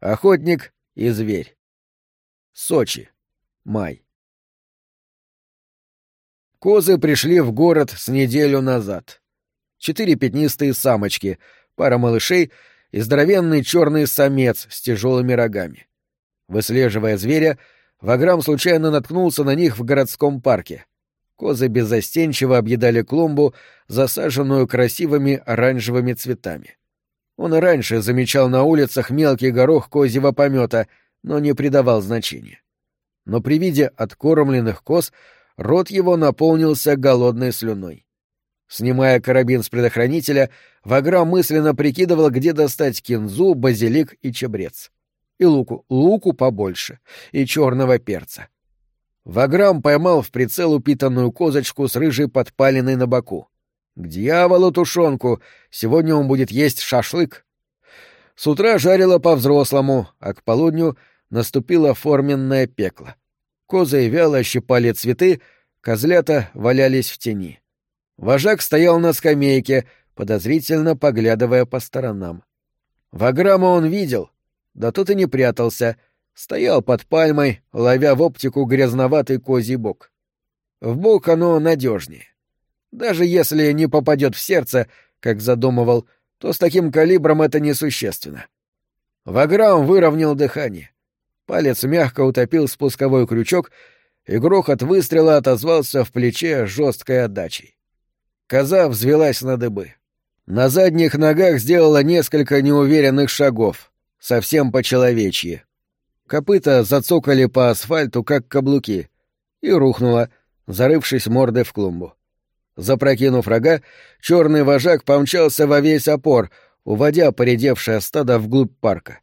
Охотник и зверь. Сочи. Май. Козы пришли в город с неделю назад. Четыре пятнистые самочки, пара малышей и здоровенный черный самец с тяжелыми рогами. Выслеживая зверя, Ваграм случайно наткнулся на них в городском парке. Козы беззастенчиво объедали клумбу, засаженную красивыми оранжевыми цветами. Он и раньше замечал на улицах мелкий горох козьего помета, но не придавал значения. Но при виде откормленных коз рот его наполнился голодной слюной. Снимая карабин с предохранителя, Вагра мысленно прикидывал, где достать кинзу, базилик и чебрец. И луку, луку побольше, и черного перца. Ваграм поймал в прицел упитанную козочку с рыжей подпаленной на боку. К дьяволу тушенку! Сегодня он будет есть шашлык. С утра жарило по-взрослому, а к полудню наступило форменное пекло. Козы вяло щипали цветы, козлята валялись в тени. Вожак стоял на скамейке, подозрительно поглядывая по сторонам. Ваграма он видел, да тут и не прятался, стоял под пальмой, ловя в оптику грязноватый козий бок. В бок оно надежнее. Даже если не попадет в сердце, как задумывал, то с таким калибром это несущественно. Ваграм выровнял дыхание. Палец мягко утопил спусковой крючок, и грохот выстрела отозвался в плече жесткой отдачей. Коза взвелась на дыбы. На задних ногах сделала несколько неуверенных шагов, совсем по-человечьи. Копыта зацокали по асфальту, как каблуки, и рухнула, зарывшись мордой в клумбу. Запрокинув рога, черный вожак помчался во весь опор, уводя поредевшее стадо вглубь парка.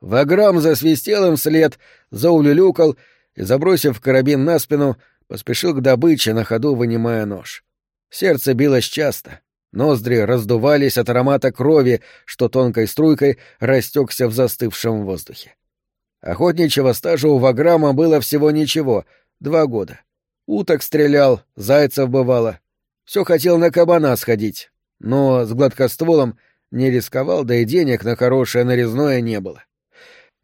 Ваграм засвистел им вслед, заулюлюкал и, забросив карабин на спину, поспешил к добыче, на ходу вынимая нож. Сердце билось часто, ноздри раздувались от аромата крови, что тонкой струйкой растекся в застывшем воздухе. Охотничьего стажа у Ваграма было всего ничего — два года. Уток стрелял, зайцев бывало, все хотел на кабана сходить, но с гладкостволом не рисковал, да и денег на хорошее нарезное не было.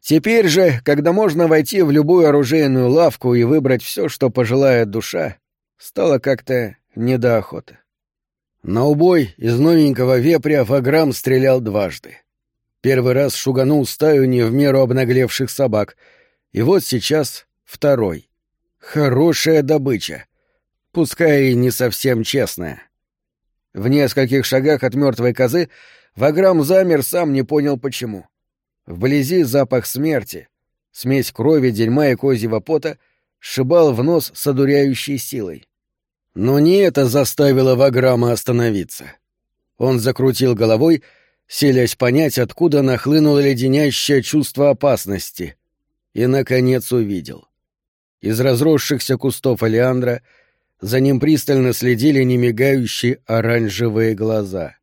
Теперь же, когда можно войти в любую оружейную лавку и выбрать все, что пожелает душа, стало как-то не до охоты. На убой из новенького вепря Ваграм стрелял дважды. Первый раз шуганул стаю не в меру обнаглевших собак, и вот сейчас второй. Хорошая добыча пускай и не совсем честная. В нескольких шагах от мертвой козы Ваграм замер, сам не понял почему. Вблизи запах смерти, смесь крови, дерьма и козьего пота, сшибал в нос с одуряющей силой. Но не это заставило Ваграма остановиться. Он закрутил головой, селясь понять, откуда нахлынуло леденящее чувство опасности, и, наконец, увидел. Из разросшихся кустов олеандра — за ним пристально следили немигающие оранжевые глаза.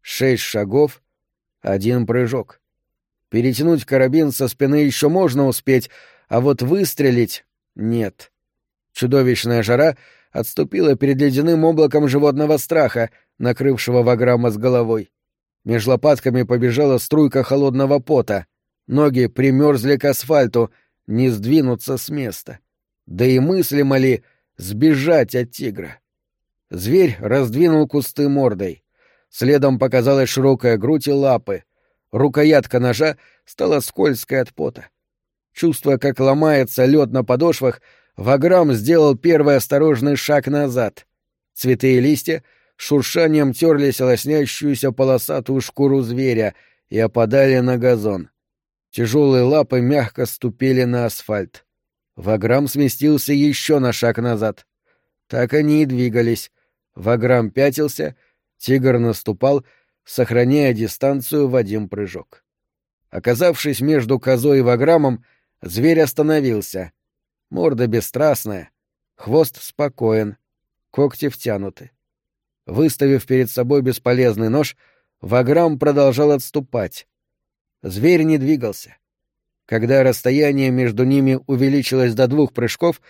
Шесть шагов, один прыжок. Перетянуть карабин со спины еще можно успеть, а вот выстрелить — нет. Чудовищная жара отступила перед ледяным облаком животного страха, накрывшего Ваграма с головой. Меж лопатками побежала струйка холодного пота. Ноги примерзли к асфальту, не сдвинуться с места. Да и мыслимо ли сбежать от тигра. Зверь раздвинул кусты мордой. Следом показалась широкая грудь и лапы. Рукоятка ножа стала скользкой от пота. Чувствуя, как ломается лед на подошвах, Ваграм сделал первый осторожный шаг назад. Цветы и листья шуршанием терлись лоснящуюся полосатую шкуру зверя и опадали на газон. Тяжелые лапы мягко ступили на асфальт. Ваграм сместился еще на шаг назад. Так они и двигались. Ваграм пятился, тигр наступал, сохраняя дистанцию в один прыжок. Оказавшись между козой и Ваграмом, зверь остановился. Морда бесстрастная, хвост спокоен, когти втянуты. Выставив перед собой бесполезный нож, Ваграм продолжал отступать. Зверь не двигался. Когда расстояние между ними увеличилось до двух прыжков,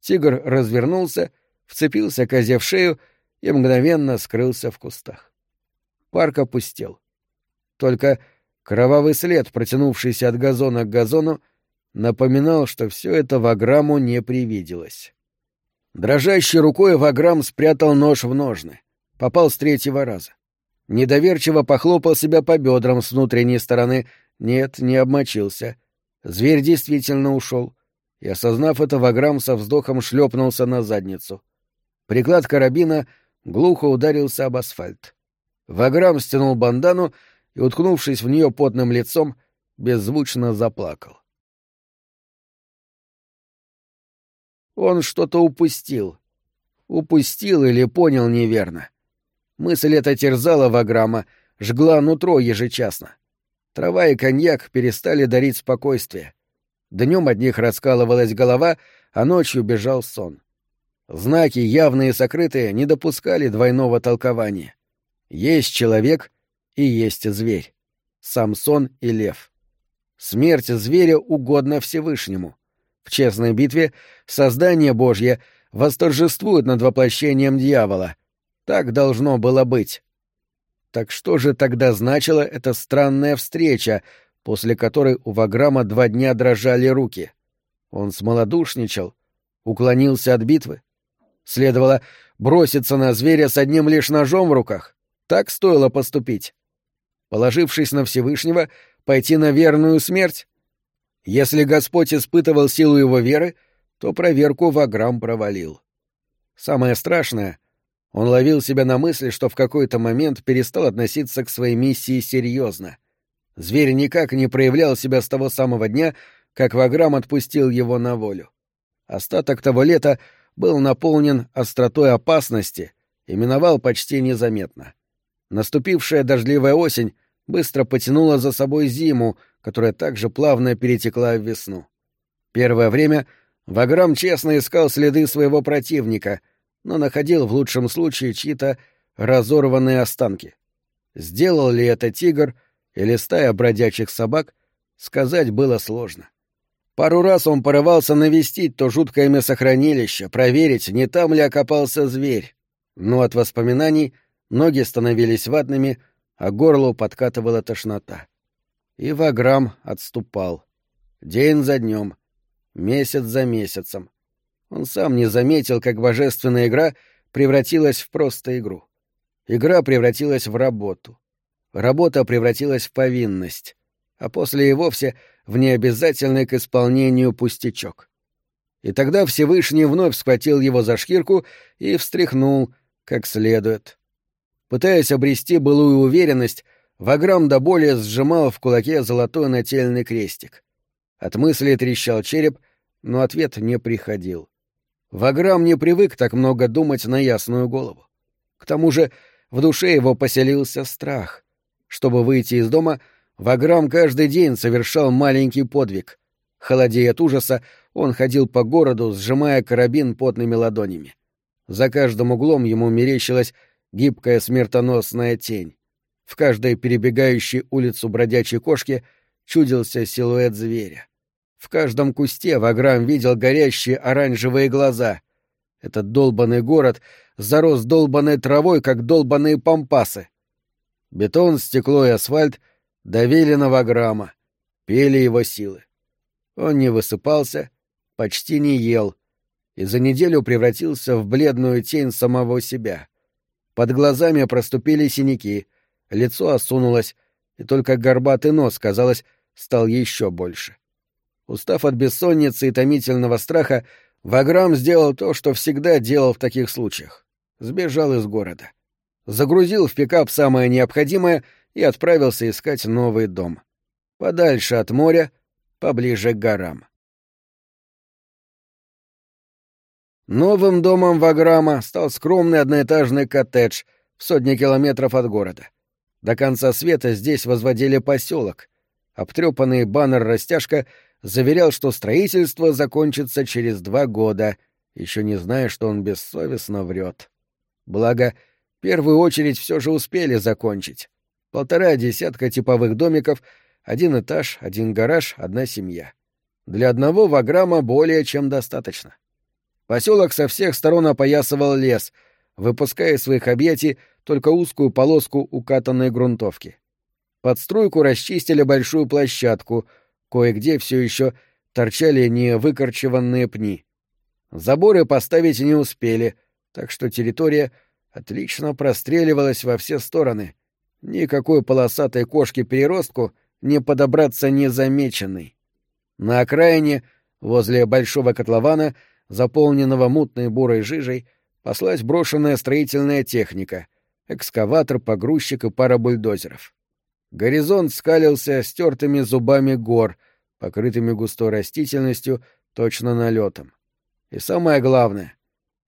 тигр развернулся, вцепился козе в шею и мгновенно скрылся в кустах. Парк опустел. Только Кровавый след, протянувшийся от газона к газону, напоминал, что все это Ваграму не привиделось. Дрожащей рукой Ваграм спрятал нож в ножны. Попал с третьего раза. Недоверчиво похлопал себя по бедрам с внутренней стороны. Нет, не обмочился. Зверь действительно ушел. И, осознав это, Ваграм со вздохом шлепнулся на задницу. Приклад карабина глухо ударился об асфальт. Ваграм стянул бандану и, уткнувшись в нее потным лицом, беззвучно заплакал. Он что-то упустил. Упустил или понял неверно. Мысль эта терзала Ваграма, жгла нутро ежечасно. Трава и коньяк перестали дарить спокойствие. Днем от них раскалывалась голова, а ночью бежал сон. Знаки, явные и сокрытые, не допускали двойного толкования. Есть человек и есть зверь. Самсон и лев. Смерть зверя угодна Всевышнему. В честной битве создание Божье восторжествует над воплощением дьявола. Так должно было быть. Так что же тогда значила эта странная встреча, после которой у Ваграма два дня дрожали руки? Он смолодушничал, уклонился от битвы. Следовало броситься на зверя с одним лишь ножом в руках. Так стоило поступить. Положившись на Всевышнего, пойти на верную смерть? Если Господь испытывал силу его веры, то проверку Ваграм провалил. Самое страшное, он ловил себя на мысли, что в какой-то момент перестал относиться к своей миссии серьезно. Зверь никак не проявлял себя с того самого дня, как Ваграм отпустил его на волю. Остаток того лета был наполнен остротой опасности и миновал почти незаметно. Наступившая дождливая осень быстро потянула за собой зиму, которая также плавно перетекла в весну. Первое время Ваграм честно искал следы своего противника, но находил в лучшем случае чьи-то разорванные останки. Сделал ли это тигр или стая бродячих собак, сказать было сложно. Пару раз он порывался навестить то жуткое мясохранилище, проверить, не там ли окопался зверь. Но от воспоминаний ноги становились ватными, а горлу подкатывала тошнота. И Ваграм отступал. День за днем, месяц за месяцем. Он сам не заметил, как божественная игра превратилась в просто игру. Игра превратилась в работу. Работа превратилась в повинность, а после и вовсе в необязательный к исполнению пустячок. И тогда Всевышний вновь схватил его за шкирку и встряхнул как следует. Пытаясь обрести былую уверенность, Ваграм до боли сжимал в кулаке золотой нательный крестик. От мысли трещал череп, но ответ не приходил. Ваграм не привык так много думать на ясную голову. К тому же в душе его поселился страх. Чтобы выйти из дома, Ваграм каждый день совершал маленький подвиг. Холодея от ужаса, он ходил по городу, сжимая карабин потными ладонями. За каждым углом ему мерещилась гибкая смертоносная тень. В каждой перебегающей улицу бродячей кошки чудился силуэт зверя. В каждом кусте Ваграм видел горящие оранжевые глаза. Этот долбанный город зарос долбанной травой, как долбанные пампасы. Бетон, стекло и асфальт давили на Ваграма, пели его силы. Он не высыпался, почти не ел, и за неделю превратился в бледную тень самого себя. Под глазами проступили синяки — лицо осунулось, и только горбатый нос, казалось, стал еще больше. Устав от бессонницы и томительного страха, Ваграм сделал то, что всегда делал в таких случаях. Сбежал из города. Загрузил в пикап самое необходимое и отправился искать новый дом. Подальше от моря, поближе к горам. Новым домом Ваграма стал скромный одноэтажный коттедж в сотне километров от города. До конца света здесь возводили поселок. Обтрепанный баннер-растяжка заверял, что строительство закончится через два года, еще не зная, что он бессовестно врет. Благо, первую очередь все же успели закончить. Полтора десятка типовых домиков, один этаж, один гараж, одна семья. Для одного ваграма более чем достаточно. Поселок со всех сторон опоясывал лес, выпуская из своих объятий только узкую полоску укатанной грунтовки. Под струйку расчистили большую площадку, кое-где все еще торчали невыкорчеванные пни. Заборы поставить не успели, так что территория отлично простреливалась во все стороны. Никакой полосатой кошки-переростку не подобраться незамеченной. На окраине, возле большого котлована, заполненного мутной бурой жижей, паслась брошенная строительная техника — экскаватор, погрузчик и пара бульдозеров. Горизонт скалился стертыми зубами гор, покрытыми густой растительностью, точно налетом. И самое главное,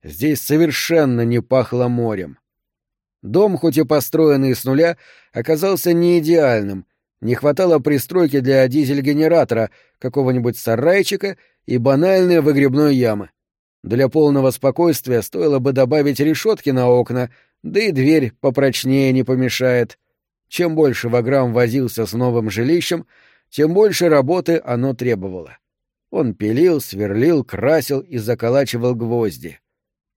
здесь совершенно не пахло морем. Дом, хоть и построенный с нуля, оказался не идеальным, не хватало пристройки для дизель-генератора, какого-нибудь сарайчика и банальной выгребной ямы. Для полного спокойствия стоило бы добавить решетки на окна, да и дверь попрочнее не помешает. Чем больше Ваграм возился с новым жилищем, тем больше работы оно требовало. Он пилил, сверлил, красил и заколачивал гвозди.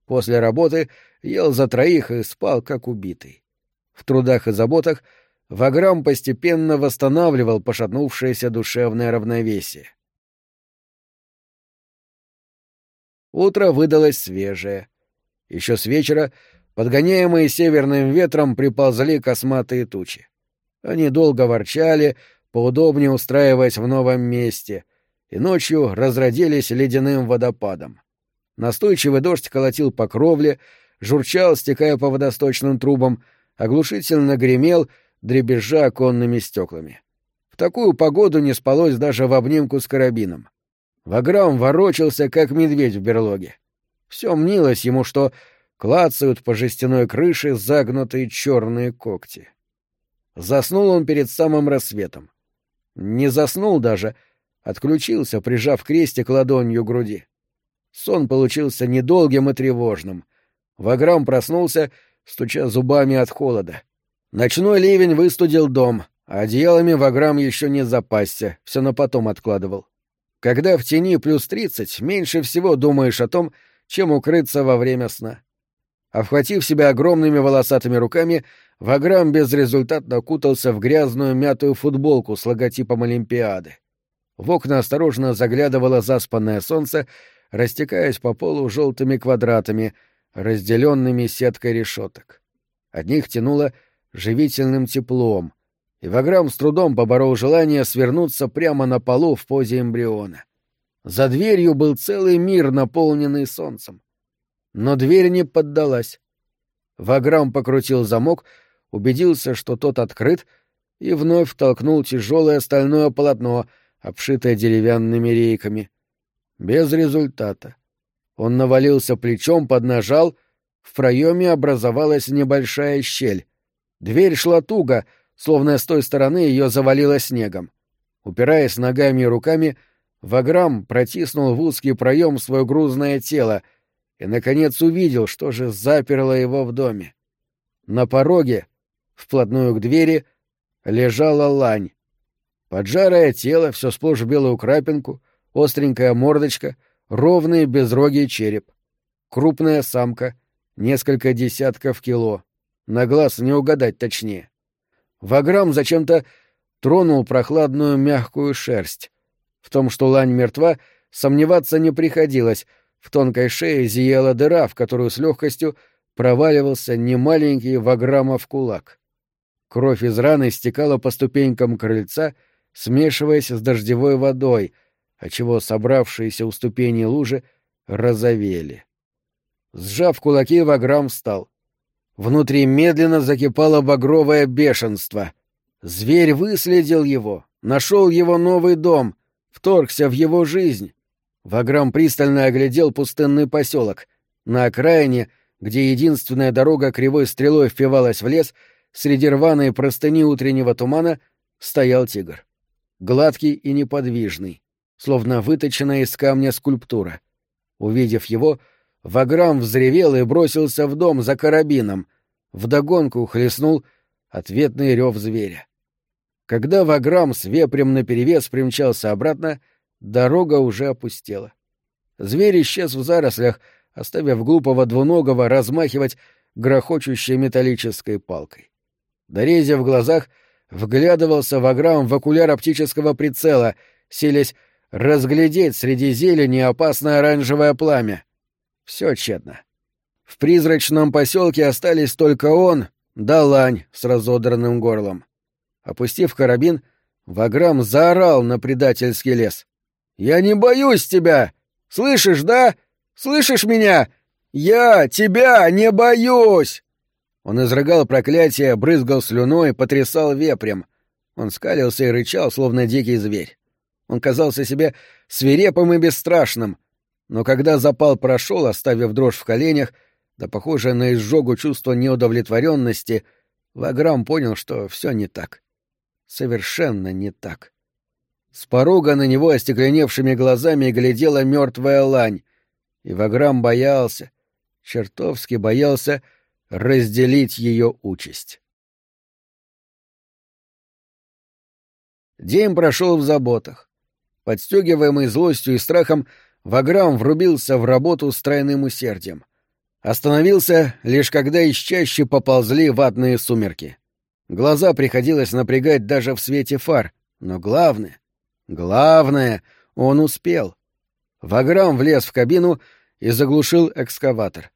После работы ел за троих и спал, как убитый. В трудах и заботах Ваграм постепенно восстанавливал пошатнувшееся душевное равновесие. Утро выдалось свежее. Еще с вечера, подгоняемые северным ветром, приползли косматые тучи. Они долго ворчали, поудобнее устраиваясь в новом месте, и ночью разродились ледяным водопадом. Настойчивый дождь колотил по кровле, журчал, стекая по водосточным трубам, оглушительно гремел, дребезжа оконными стеклами. В такую погоду не спалось даже в обнимку с карабином. Ваграм ворочался, как медведь в берлоге. Все мнилось ему, что клацают по жестяной крыше загнутые черные когти. Заснул он перед самым рассветом. Не заснул даже, отключился, прижав крестик ладонью к груди. Сон получился недолгим и тревожным. Ваграм проснулся, стуча зубами от холода. Ночной ливень выстудил дом, а одеялами Ваграм еще не запасся, все на потом откладывал. Когда в тени плюс тридцать, меньше всего думаешь о том, чем укрыться во время сна. Обхватив себя огромными волосатыми руками, Ваграм безрезультатно кутался в грязную мятую футболку с логотипом Олимпиады. В окна осторожно заглядывало заспанное солнце, растекаясь по полу желтыми квадратами, разделенными сеткой решеток. От них тянуло живительным теплом, и Ваграм с трудом поборол желание свернуться прямо на полу в позе эмбриона. За дверью был целый мир, наполненный солнцем. Но дверь не поддалась. Ваграм покрутил замок, убедился, что тот открыт, и вновь толкнул тяжелое стальное полотно, обшитое деревянными рейками. Без результата. Он навалился плечом, поднажал, в проеме образовалась небольшая щель. Дверь шла туго, словно с той стороны ее завалило снегом. Упираясь ногами и руками, Ваграм протиснул в узкий проем свое грузное тело и, наконец, увидел, что же заперло его в доме. На пороге, вплотную к двери, лежала лань. Поджарое тело, все сплошь белую крапинку, остренькая мордочка, ровный безрогий череп. Крупная самка, несколько десятков кило. На глаз не угадать точнее. Ваграм зачем-то тронул прохладную мягкую шерсть. В том, что лань мертва, сомневаться не приходилось. В тонкой шее зияла дыра, в которую с легкостью проваливался немаленький Ваграмов кулак. Кровь из раны стекала по ступенькам крыльца, смешиваясь с дождевой водой, отчего собравшиеся у ступеней лужи розовели. Сжав кулаки, Ваграм встал. Внутри медленно закипало багровое бешенство. Зверь выследил его, нашел его новый дом, вторгся в его жизнь. Ваграм пристально оглядел пустынный поселок. На окраине, где единственная дорога кривой стрелой впивалась в лес, среди рваной простыни утреннего тумана стоял тигр. Гладкий и неподвижный, словно выточенная из камня скульптура. Увидев его, — Ваграм взревел и бросился в дом за карабином. Вдогонку хлестнул ответный рев зверя. Когда Ваграм с вепрем наперевес примчался обратно, дорога уже опустела. Зверь исчез в зарослях, оставив глупого двуногого размахивать грохочущей металлической палкой. Дорезя в глазах, вглядывался в Аграм в окуляр оптического прицела, силясь разглядеть среди зелени опасное оранжевое пламя. Все тщетно. В призрачном поселке остались только он, да лань с разодранным горлом. Опустив карабин, Ваграм заорал на предательский лес. «Я не боюсь тебя! Слышишь, да? Слышишь меня? Я тебя не боюсь!» Он изрыгал проклятие, брызгал слюной, потрясал вепрем. Он скалился и рычал, словно дикий зверь. Он казался себе свирепым и бесстрашным. Но когда запал прошел, оставив дрожь в коленях, да похожее на изжогу чувство неудовлетворенности, Ваграм понял, что все не так. Совершенно не так. С порога на него остекленевшими глазами глядела мертвая лань, и Ваграм боялся, чертовски боялся разделить ее участь. День прошел в заботах. Подстегиваемый злостью и страхом, Ваграм врубился в работу с тройным усердием. Остановился, лишь когда из чаще поползли ватные сумерки. Глаза приходилось напрягать даже в свете фар, но главное, главное, он успел. Ваграм влез в кабину и заглушил экскаватор.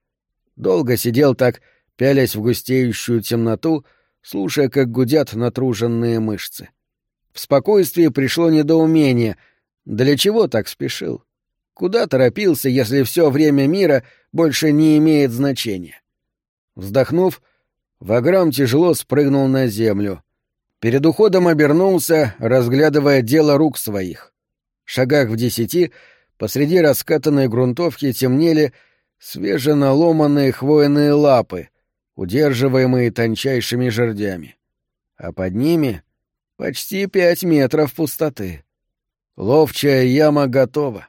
Долго сидел так, пялясь в густеющую темноту, слушая, как гудят натруженные мышцы. В спокойствии пришло недоумение. Для чего так спешил? Куда торопился, если все время мира больше не имеет значения? Вздохнув, Ваграм тяжело спрыгнул на землю. Перед уходом обернулся, разглядывая дело рук своих. В шагах в десяти посреди раскатанной грунтовки темнели свеженаломанные хвойные лапы, удерживаемые тончайшими жердями. А под ними почти пять метров пустоты. Ловчая яма готова.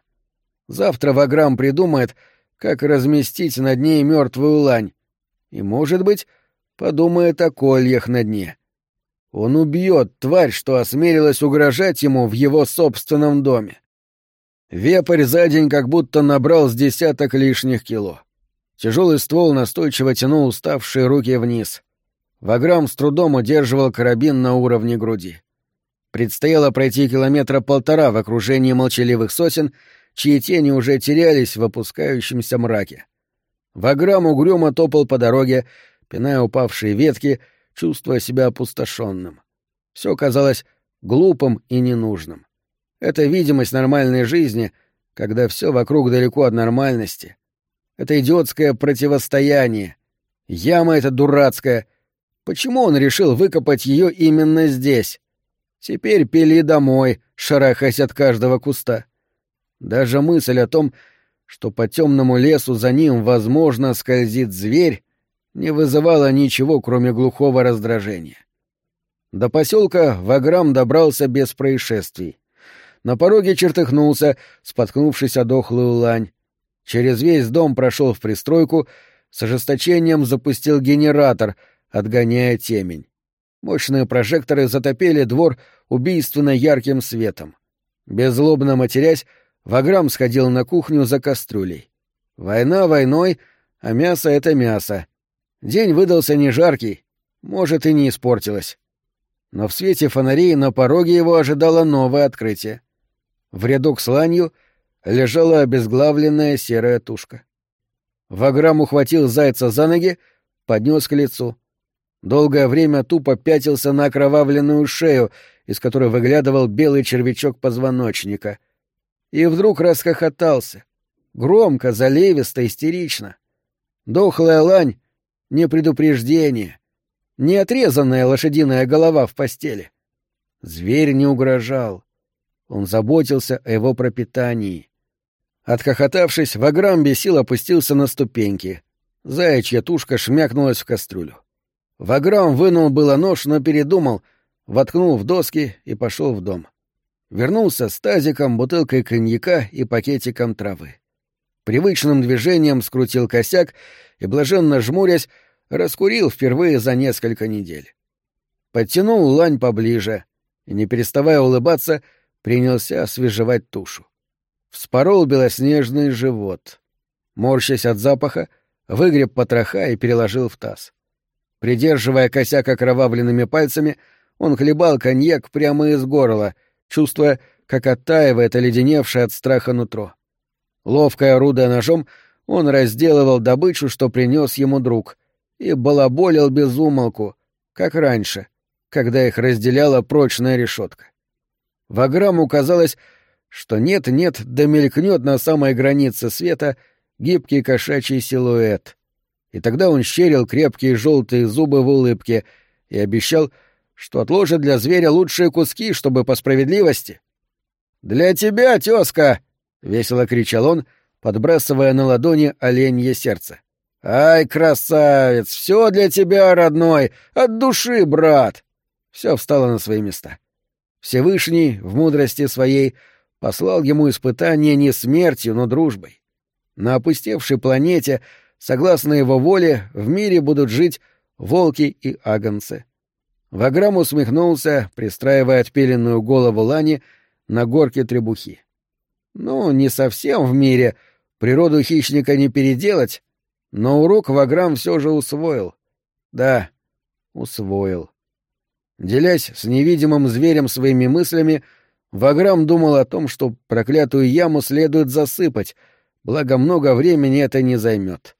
Завтра Ваграм придумает, как разместить над ней мертвую лань. И, может быть, подумает о кольях на дне. Он убьет тварь, что осмелилась угрожать ему в его собственном доме. Вепрь за день как будто набрал с десяток лишних кило. Тяжелый ствол настойчиво тянул уставшие руки вниз. Ваграм с трудом удерживал карабин на уровне груди. Предстояло пройти километра полтора в окружении молчаливых сосен — чьи тени уже терялись в опускающемся мраке. Ваграм угрюмо топал по дороге, пиная упавшие ветки, чувствуя себя опустошенным. Все казалось глупым и ненужным. Это видимость нормальной жизни, когда все вокруг далеко от нормальности. Это идиотское противостояние. Яма эта дурацкая. Почему он решил выкопать ее именно здесь? Теперь пили домой, шарахаясь от каждого куста. Даже мысль о том, что по темному лесу за ним, возможно, скользит зверь, не вызывала ничего, кроме глухого раздражения. До поселка Ваграм добрался без происшествий. На пороге чертыхнулся, споткнувшись о дохлую лань. Через весь дом прошел в пристройку, с ожесточением запустил генератор, отгоняя темень. Мощные прожекторы затопили двор убийственно ярким светом. Беззлобно матерясь, Ваграм сходил на кухню за кастрюлей. Война войной, а мясо — это мясо. День выдался не жаркий, может, и не испортилось. Но в свете фонарей на пороге его ожидало новое открытие. В рядок с ланью лежала обезглавленная серая тушка. Ваграм ухватил зайца за ноги, поднес к лицу. Долгое время тупо пятился на окровавленную шею, из которой выглядывал белый червячок позвоночника — и вдруг расхохотался. Громко, заливисто, истерично. Дохлая лань — не предупреждение, не отрезанная лошадиная голова в постели. Зверь не угрожал. Он заботился о его пропитании. Отхохотавшись, Ваграм без сил опустился на ступеньки. Заячья тушка шмякнулась в кастрюлю. Ваграм вынул было нож, но передумал, воткнул в доски и пошел в дом. Вернулся с тазиком, бутылкой коньяка и пакетиком травы. Привычным движением скрутил косяк и, блаженно жмурясь, раскурил впервые за несколько недель. Подтянул лань поближе и, не переставая улыбаться, принялся освежевать тушу. Вспорол белоснежный живот. Морщась от запаха, выгреб потроха и переложил в таз. Придерживая косяк окровавленными пальцами, он хлебал коньяк прямо из горла, чувствуя, как оттаивает оледеневшее от страха нутро. Ловко орудуя ножом, он разделывал добычу, что принес ему друг, и балаболил без умолку, как раньше, когда их разделяла прочная решетка. Ваграму казалось, что нет-нет, да мелькнет на самой границе света гибкий кошачий силуэт. И тогда он щерил крепкие желтые зубы в улыбке и обещал, что отложит для зверя лучшие куски, чтобы по справедливости. «Для тебя, тезка!» — весело кричал он, подбрасывая на ладони оленье сердце. «Ай, красавец! Все для тебя, родной! От души, брат!» Все встало на свои места. Всевышний, в мудрости своей, послал ему испытание не смертью, но дружбой. На опустевшей планете, согласно его воле, в мире будут жить волки и агонцы. Ваграм усмехнулся, пристраивая отпиленную голову Лани на горке требухи. Ну, не совсем в мире, природу хищника не переделать, но урок Ваграм все же усвоил. Да, усвоил. Делясь с невидимым зверем своими мыслями, Ваграм думал о том, что проклятую яму следует засыпать, благо много времени это не займет.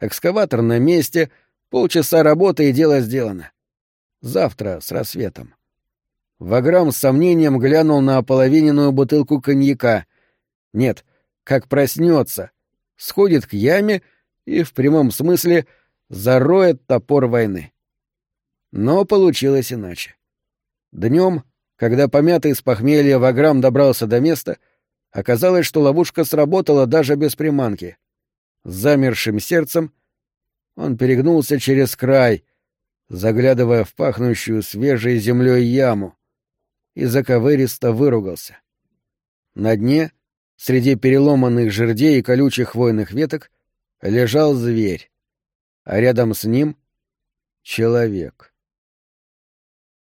Экскаватор на месте, полчаса работы и дело сделано. Завтра с рассветом. Ваграм с сомнением глянул на ополовиненную бутылку коньяка. Нет, как проснется, сходит к яме и, в прямом смысле, зароет топор войны. Но получилось иначе. Днем, когда помятый с похмелья Ваграм добрался до места, оказалось, что ловушка сработала даже без приманки. С замершим сердцем он перегнулся через край, заглядывая в пахнущую свежей землей яму, и заковыристо выругался. На дне, среди переломанных жердей и колючих хвойных веток, лежал зверь, а рядом с ним — человек.